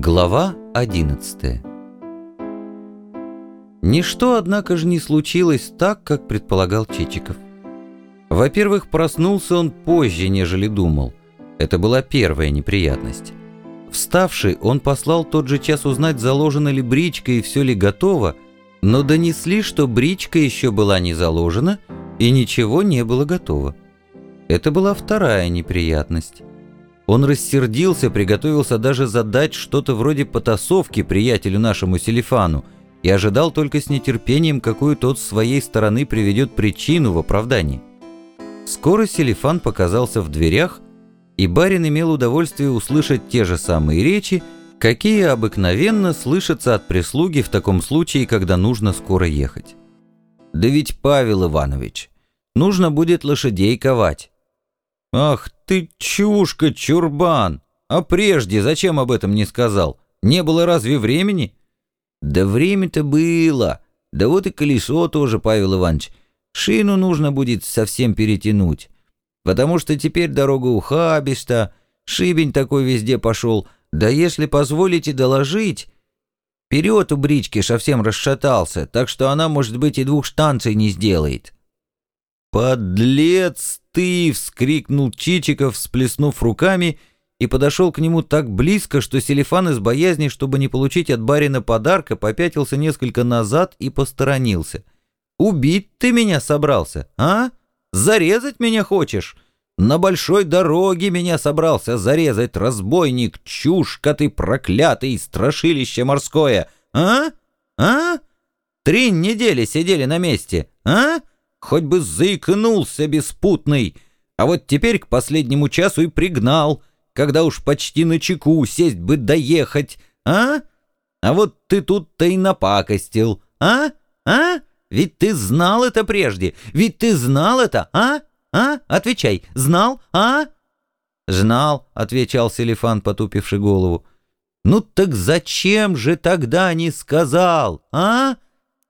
Глава 11 Ничто, однако же, не случилось так, как предполагал Чичиков. Во-первых, проснулся он позже, нежели думал. Это была первая неприятность. Вставший, он послал тот же час узнать, заложена ли бричка и все ли готово, но донесли, что бричка еще была не заложена и ничего не было готово. Это была вторая неприятность. Он рассердился, приготовился даже задать что-то вроде потасовки приятелю нашему Селифану и ожидал только с нетерпением, какую тот с своей стороны приведет причину в оправдании. Скоро Селифан показался в дверях, и барин имел удовольствие услышать те же самые речи, какие обыкновенно слышатся от прислуги в таком случае, когда нужно скоро ехать. «Да ведь, Павел Иванович, нужно будет лошадей ковать». «Ах ты, чушка, чурбан! А прежде зачем об этом не сказал? Не было разве времени?» «Да время-то было. Да вот и колесо тоже, Павел Иванович. Шину нужно будет совсем перетянуть. Потому что теперь дорога ухабиста, шибень такой везде пошел. Да если позволите доложить...» Вперед у брички совсем расшатался, так что она, может быть, и двух штанций не сделает. «Подлец ты!» — вскрикнул Чичиков, всплеснув руками, и подошел к нему так близко, что Селифан из боязни, чтобы не получить от барина подарка, попятился несколько назад и посторонился. «Убить ты меня собрался, а? Зарезать меня хочешь? На большой дороге меня собрался зарезать, разбойник, чушка ты проклятый, страшилище морское, а? А? Три недели сидели на месте, а?» Хоть бы заикнулся беспутный, а вот теперь к последнему часу и пригнал, когда уж почти на чеку сесть бы доехать, а? А вот ты тут-то и напакостил, а? А? Ведь ты знал это прежде, ведь ты знал это, а? А? Отвечай, знал, а? «Знал», — отвечал Селифан, потупивший голову. «Ну так зачем же тогда не сказал, а?»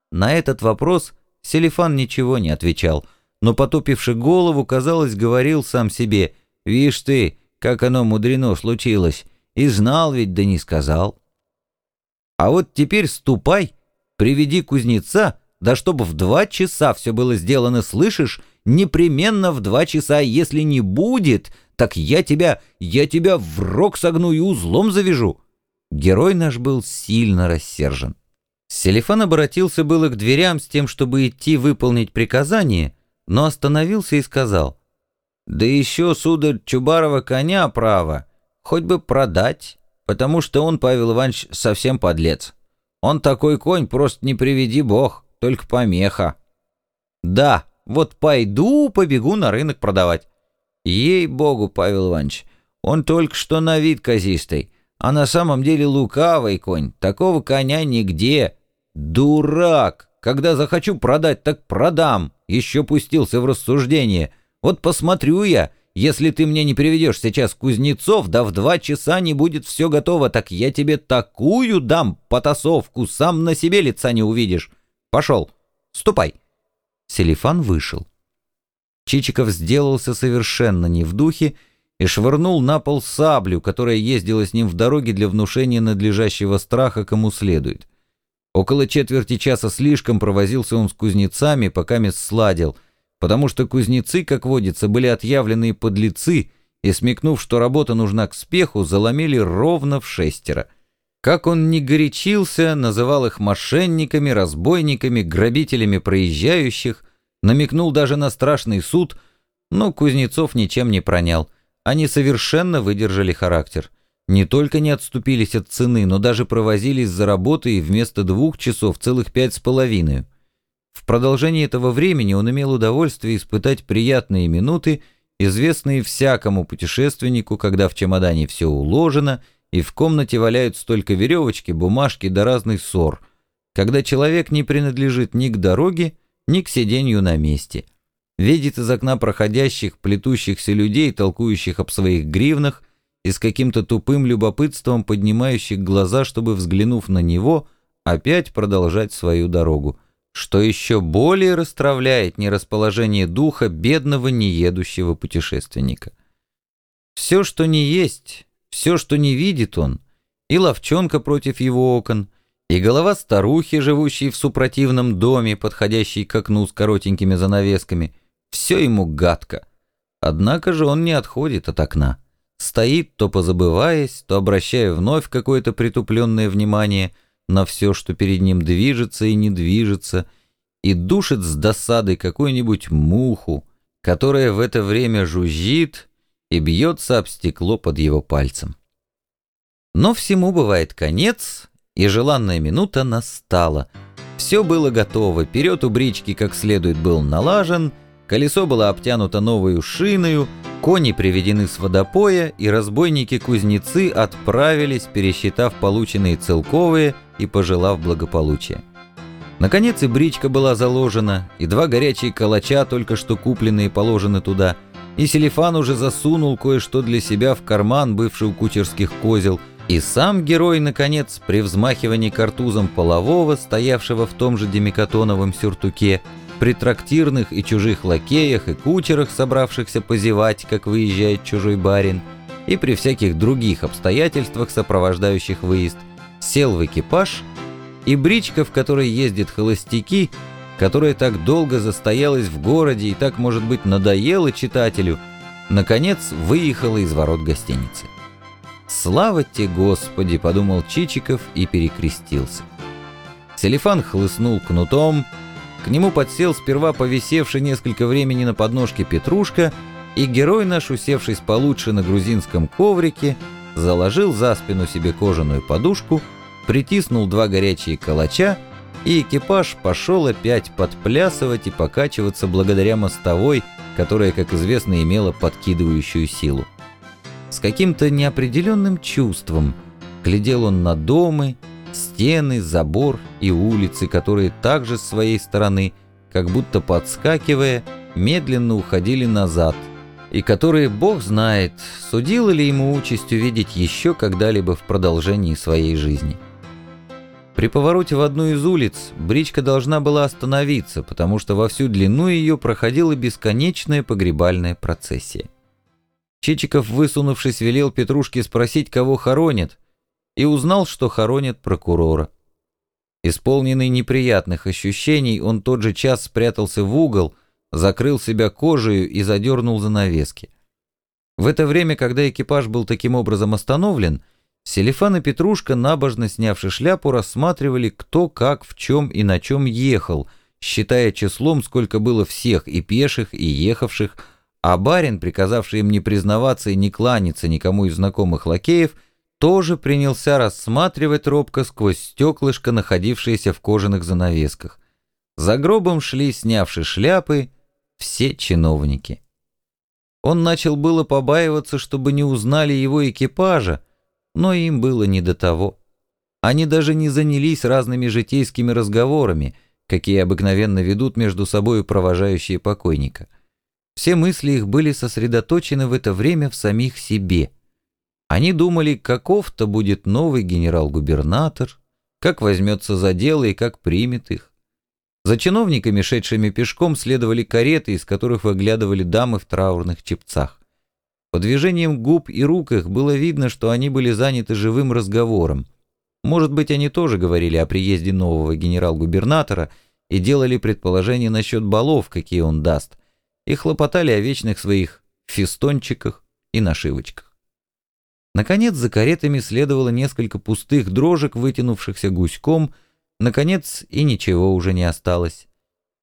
На этот вопрос Селифан ничего не отвечал, но, потупивши голову, казалось, говорил сам себе, «Вишь ты, как оно мудрено случилось, и знал ведь, да не сказал». «А вот теперь ступай, приведи кузнеца, да чтобы в два часа все было сделано, слышишь? Непременно в два часа, если не будет, так я тебя, я тебя в рог согну и узлом завяжу». Герой наш был сильно рассержен. Селифан обратился было к дверям с тем, чтобы идти выполнить приказание, но остановился и сказал, «Да еще, сударь, Чубарова коня право, хоть бы продать, потому что он, Павел Иванович, совсем подлец. Он такой конь, просто не приведи бог, только помеха». «Да, вот пойду, побегу на рынок продавать». «Ей-богу, Павел Иванович, он только что на вид казистый, а на самом деле лукавый конь, такого коня нигде». «Дурак! Когда захочу продать, так продам!» Еще пустился в рассуждение. «Вот посмотрю я, если ты мне не приведешь сейчас кузнецов, да в два часа не будет все готово, так я тебе такую дам потасовку, сам на себе лица не увидишь. Пошел, ступай!» Селифан вышел. Чичиков сделался совершенно не в духе и швырнул на пол саблю, которая ездила с ним в дороге для внушения надлежащего страха кому следует. Около четверти часа слишком провозился он с кузнецами, пока мисс сладил, потому что кузнецы, как водится, были отъявленные подлецы, и, смекнув, что работа нужна к спеху, заломили ровно в шестеро. Как он не горячился, называл их мошенниками, разбойниками, грабителями проезжающих, намекнул даже на страшный суд, но Кузнецов ничем не пронял. Они совершенно выдержали характер не только не отступились от цены, но даже провозились за работой вместо двух часов целых пять с половиной. В продолжении этого времени он имел удовольствие испытать приятные минуты, известные всякому путешественнику, когда в чемодане все уложено, и в комнате валяются только веревочки, бумажки да разный ссор, когда человек не принадлежит ни к дороге, ни к сиденью на месте. Видит из окна проходящих, плетущихся людей, толкующих об своих гривнах, и с каким-то тупым любопытством поднимающих глаза, чтобы, взглянув на него, опять продолжать свою дорогу, что еще более расстравляет нерасположение духа бедного неедущего путешественника. Все, что не есть, все, что не видит он, и ловчонка против его окон, и голова старухи, живущей в супротивном доме, подходящей к окну с коротенькими занавесками. Все ему гадко. Однако же он не отходит от окна. Стоит, то позабываясь, то обращая вновь какое-то притупленное внимание на все, что перед ним движется и не движется, и душит с досадой какую-нибудь муху, которая в это время жужжит и бьется об стекло под его пальцем. Но всему бывает конец, и желанная минута настала. Все было готово, вперед у брички как следует был налажен, колесо было обтянуто новою шиною, кони приведены с водопоя, и разбойники-кузнецы отправились, пересчитав полученные целковые и пожелав благополучия. Наконец и бричка была заложена, и два горячие калача, только что купленные, положены туда, и Селифан уже засунул кое-что для себя в карман, бывший у кучерских козел, и сам герой, наконец, при взмахивании картузом полового, стоявшего в том же демикатоновом сюртуке, при трактирных и чужих лакеях и кучерах, собравшихся позевать, как выезжает чужой барин, и при всяких других обстоятельствах, сопровождающих выезд, сел в экипаж, и бричка, в которой ездят холостяки, которая так долго застоялась в городе и так, может быть, надоела читателю, наконец выехала из ворот гостиницы. «Слава тебе, Господи!» — подумал Чичиков и перекрестился. Селифан хлыстнул кнутом, к нему подсел сперва повисевший несколько времени на подножке Петрушка, и герой наш, усевшись получше на грузинском коврике, заложил за спину себе кожаную подушку, притиснул два горячие калача, и экипаж пошел опять подплясывать и покачиваться благодаря мостовой, которая, как известно, имела подкидывающую силу. С каким-то неопределенным чувством глядел он на дома, стены, забор и улицы, которые также с своей стороны, как будто подскакивая, медленно уходили назад, и которые, бог знает, судила ли ему участь увидеть еще когда-либо в продолжении своей жизни. При повороте в одну из улиц бричка должна была остановиться, потому что во всю длину ее проходила бесконечная погребальная процессия. Чичиков, высунувшись, велел Петрушке спросить, кого хоронят, и узнал, что хоронят прокурора. Исполненный неприятных ощущений, он тот же час спрятался в угол, закрыл себя кожею и задернул занавески. В это время, когда экипаж был таким образом остановлен, Селифан и Петрушка, набожно снявши шляпу, рассматривали, кто как, в чем и на чем ехал, считая числом, сколько было всех, и пеших, и ехавших, а барин, приказавший им не признаваться и не кланяться никому из знакомых лакеев, тоже принялся рассматривать робко сквозь стеклышко, находившееся в кожаных занавесках. За гробом шли, снявши шляпы, все чиновники. Он начал было побаиваться, чтобы не узнали его экипажа, но им было не до того. Они даже не занялись разными житейскими разговорами, какие обыкновенно ведут между собой провожающие покойника — все мысли их были сосредоточены в это время в самих себе. Они думали, каков-то будет новый генерал-губернатор, как возьмется за дело и как примет их. За чиновниками, шедшими пешком, следовали кареты, из которых выглядывали дамы в траурных чепцах. По движениям губ и рук их было видно, что они были заняты живым разговором. Может быть, они тоже говорили о приезде нового генерал-губернатора и делали предположения насчет балов, какие он даст – и хлопотали о вечных своих фистончиках и нашивочках. Наконец, за каретами следовало несколько пустых дрожек, вытянувшихся гуськом, наконец, и ничего уже не осталось.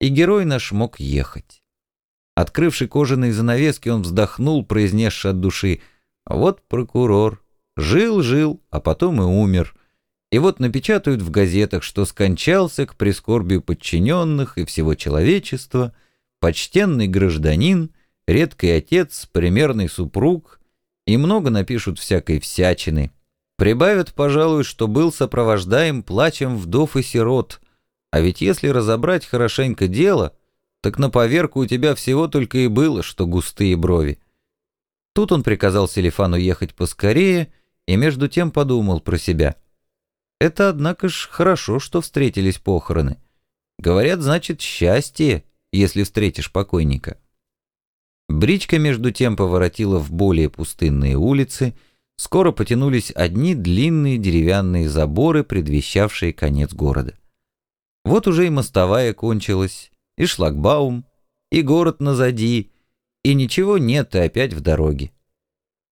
И герой наш мог ехать. Открывший кожаные занавески, он вздохнул, произнесши от души «Вот прокурор. Жил-жил, а потом и умер». И вот напечатают в газетах, что скончался к прискорбию подчиненных и всего человечества – почтенный гражданин, редкий отец, примерный супруг, и много напишут всякой всячины. Прибавят, пожалуй, что был сопровождаем плачем вдов и сирот, а ведь если разобрать хорошенько дело, так на поверку у тебя всего только и было, что густые брови. Тут он приказал Селифану ехать поскорее и между тем подумал про себя. Это, однако ж, хорошо, что встретились похороны. Говорят, значит, счастье если встретишь покойника. Бричка между тем поворотила в более пустынные улицы, скоро потянулись одни длинные деревянные заборы, предвещавшие конец города. Вот уже и мостовая кончилась, и шлагбаум, и город назади, и ничего нет, и опять в дороге.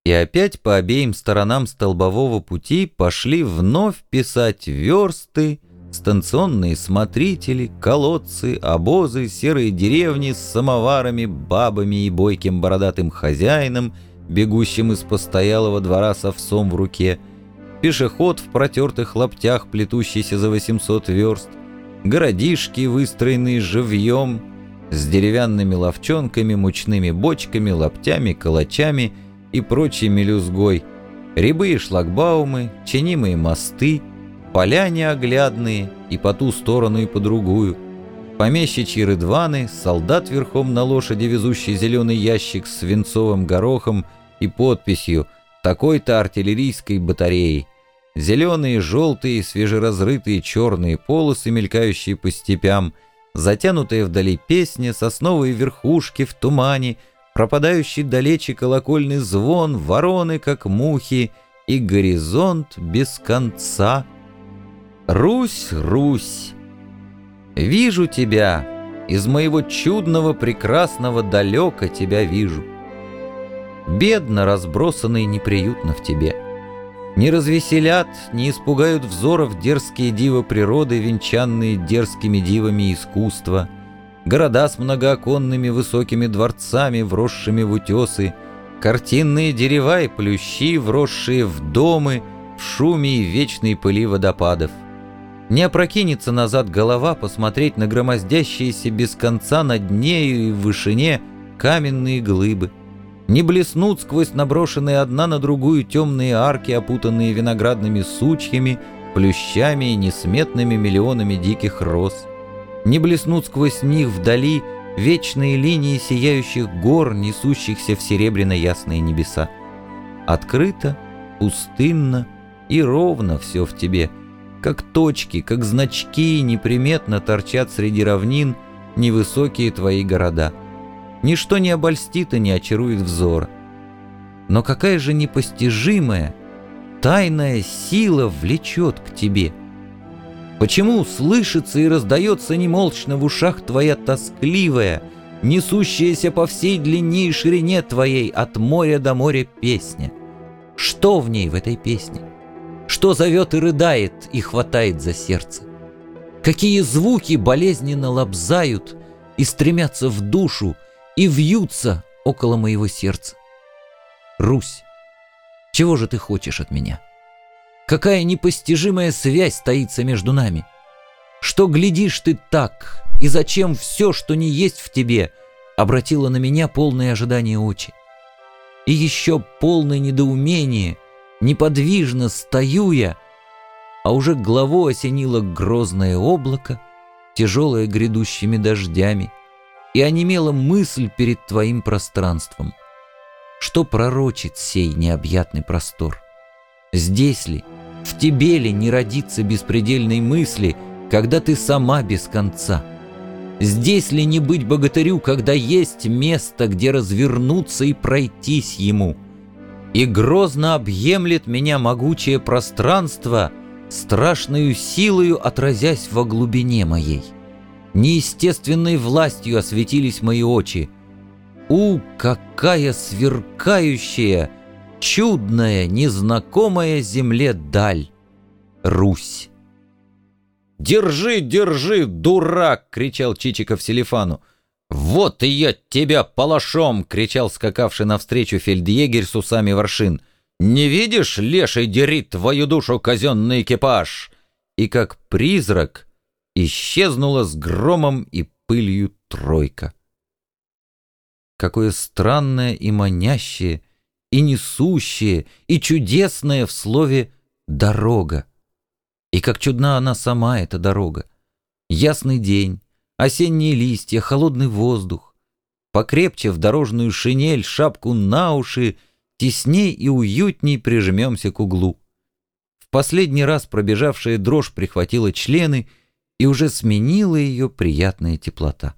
И опять по обеим сторонам столбового пути пошли вновь писать версты, станционные смотрители, колодцы, обозы, серые деревни с самоварами, бабами и бойким бородатым хозяином, бегущим из постоялого двора с овсом в руке, пешеход в протертых лаптях, плетущийся за 800 верст, городишки, выстроенные живьем, с деревянными ловчонками, мучными бочками, лаптями, калачами и прочей мелюзгой, рябые шлагбаумы, чинимые мосты — поля неоглядные и по ту сторону, и по другую, помещичьи рыдваны, солдат верхом на лошади, везущий зеленый ящик с свинцовым горохом и подписью такой-то артиллерийской батареи, зеленые, желтые, свежеразрытые черные полосы, мелькающие по степям, затянутые вдали песни, сосновые верхушки в тумане, пропадающий далече колокольный звон, вороны, как мухи, и горизонт без конца — Русь, Русь, вижу тебя, из моего чудного, прекрасного далека тебя вижу. Бедно разбросанный неприютно в тебе. Не развеселят, не испугают взоров дерзкие дивы природы, венчанные дерзкими дивами искусства, города с многооконными высокими дворцами, вросшими в утесы, картинные дерева и плющи, вросшие в домы, в шуме и вечной пыли водопадов — не опрокинется назад голова посмотреть на громоздящиеся без конца на дне и в вышине каменные глыбы. Не блеснут сквозь наброшенные одна на другую темные арки, опутанные виноградными сучьями, плющами и несметными миллионами диких роз. Не блеснут сквозь них вдали вечные линии сияющих гор, несущихся в серебряно-ясные небеса. Открыто, пустынно и ровно все в тебе — как точки, как значки неприметно торчат среди равнин невысокие твои города. Ничто не обольстит и не очарует взор. Но какая же непостижимая, тайная сила влечет к тебе? Почему слышится и раздается немолчно в ушах твоя тоскливая, несущаяся по всей длине и ширине твоей от моря до моря песня? Что в ней, в этой песне? Что зовет и рыдает и хватает за сердце. Какие звуки болезненно лобзают и стремятся в душу и вьются около моего сердца. Русь, чего же ты хочешь от меня? Какая непостижимая связь стоится между нами? Что глядишь ты так, и зачем все, что не есть в тебе, обратило на меня полное ожидание очи? И еще полное недоумение — неподвижно стою я, а уже главу осенило грозное облако, тяжелое грядущими дождями, и онемела мысль перед твоим пространством. Что пророчит сей необъятный простор? Здесь ли, в тебе ли не родится беспредельной мысли, когда ты сама без конца? Здесь ли не быть богатырю, когда есть место, где развернуться и пройтись ему — и грозно объемлет меня могучее пространство, страшную силою отразясь во глубине моей. Неестественной властью осветились мои очи. У, какая сверкающая, чудная, незнакомая земле даль! Русь! «Держи, держи, дурак!» — кричал Чичиков Селифану. «Вот и я тебя палашом!» — кричал скакавший навстречу фельдъегерь с усами воршин. «Не видишь, леший дерит твою душу казенный экипаж!» И как призрак исчезнула с громом и пылью тройка. Какое странное и манящее, и несущее, и чудесное в слове «дорога». И как чудна она сама, эта дорога. Ясный день, Осенние листья, холодный воздух. Покрепче в дорожную шинель, шапку на уши, тесней и уютней прижмемся к углу. В последний раз пробежавшая дрожь прихватила члены и уже сменила ее приятная теплота.